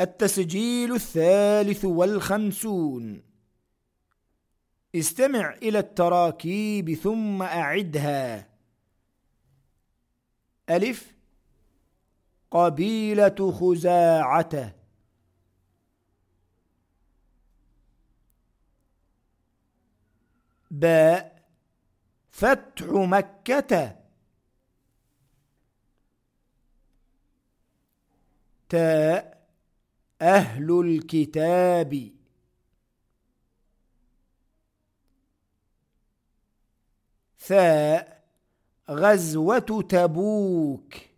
التسجيل الثالث والخمسون. استمع إلى التراكيب ثم أعدها. ألف. قبيلة خزاعة. باء. فتح مكة. تاء. أهل الكتاب. ثاء غزوة تبوك.